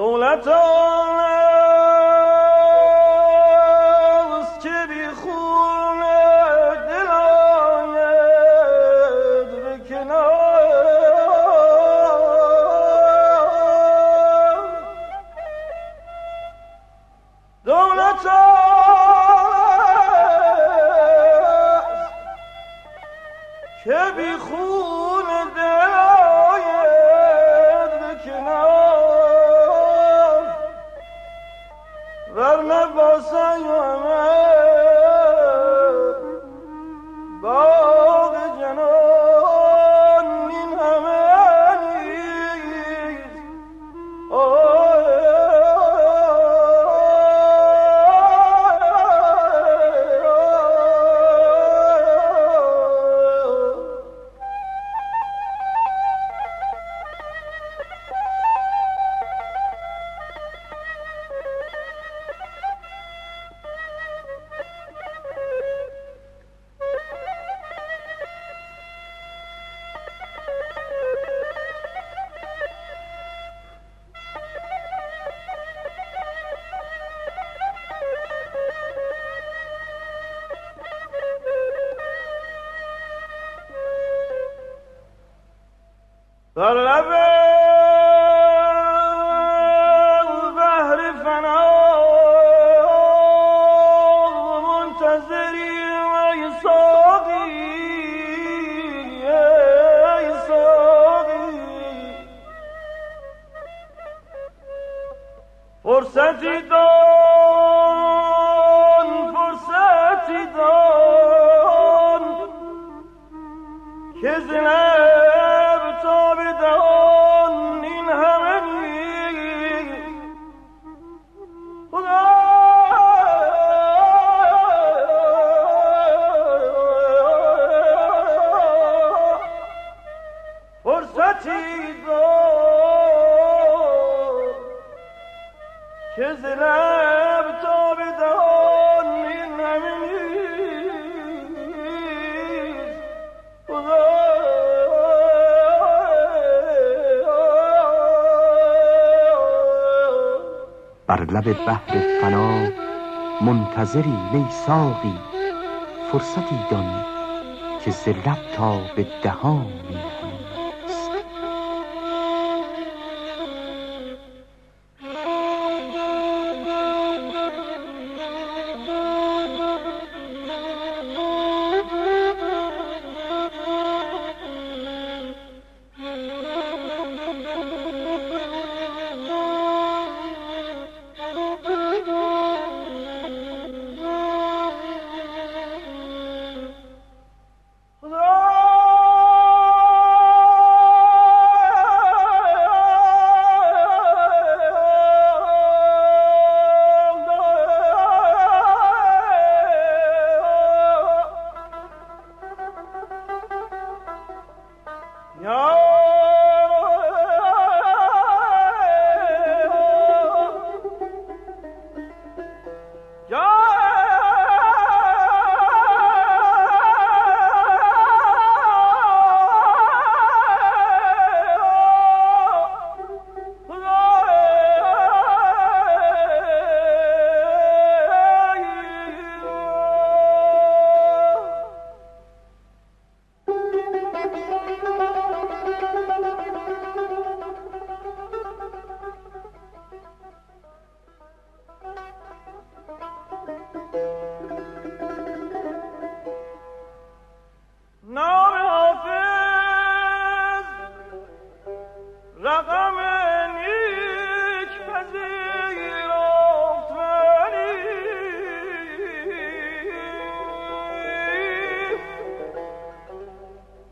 دولت آن است که بی خون دل آید به کنار. دولت آن است که بی خون ور نباسه یومه طلب بهر فنا منتظری ای ساقی ای ساقی فرصتی دان فرصتی دان که زنه sobre the بر لب بحر فنا منتظری نی ساقی فرصتی دانی که ز لب تا به دهانی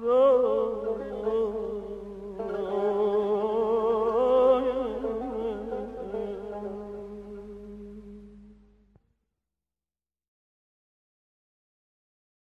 خدا